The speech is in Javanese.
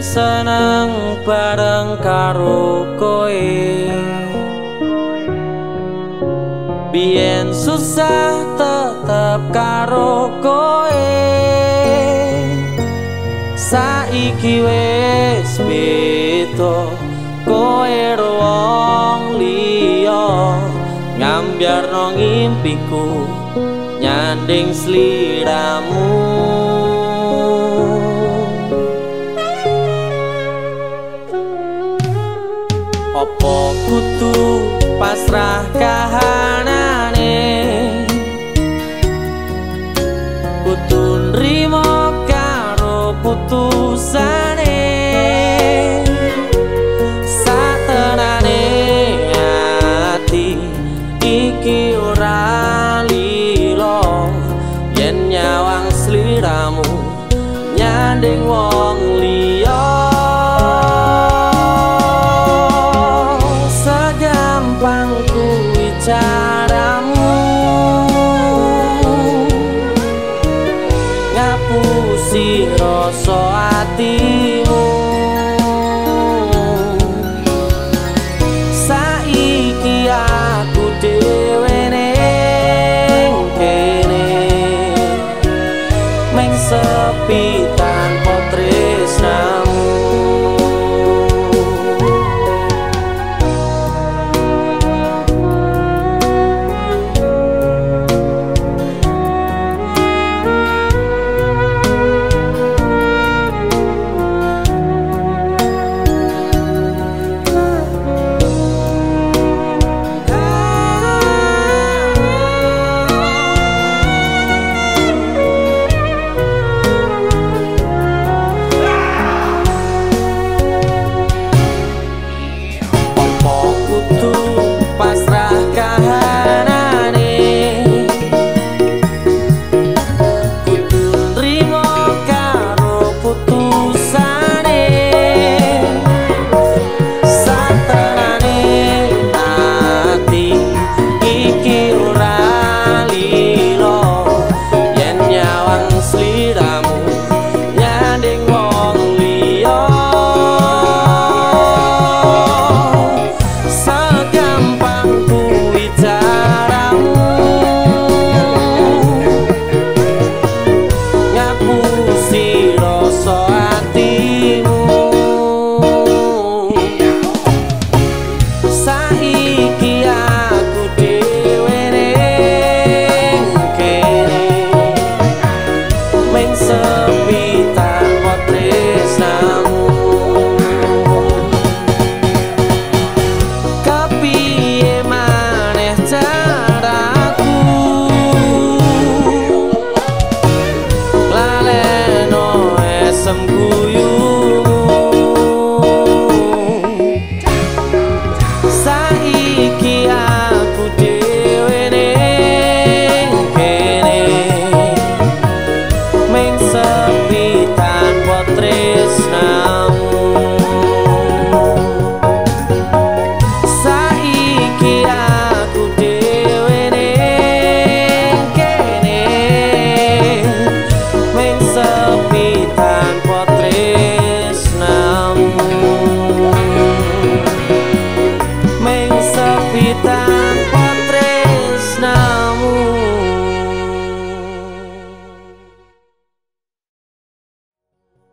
seneng bareng karo koe. Bien susah tetep karo koe. Saiki wis beda koe ruang liya. Ngambiar no ngimpiku nyanding sliramu Opo kutu pasrah kahanane. Kutu nrimo karo putusane. Satenane ati iki ora lilo. Yen nyawang sliramu nyanding wong ngapusi rasa atimu. Saiki aku dhewe ning kene meng sepi tanpa tresnamu 想哭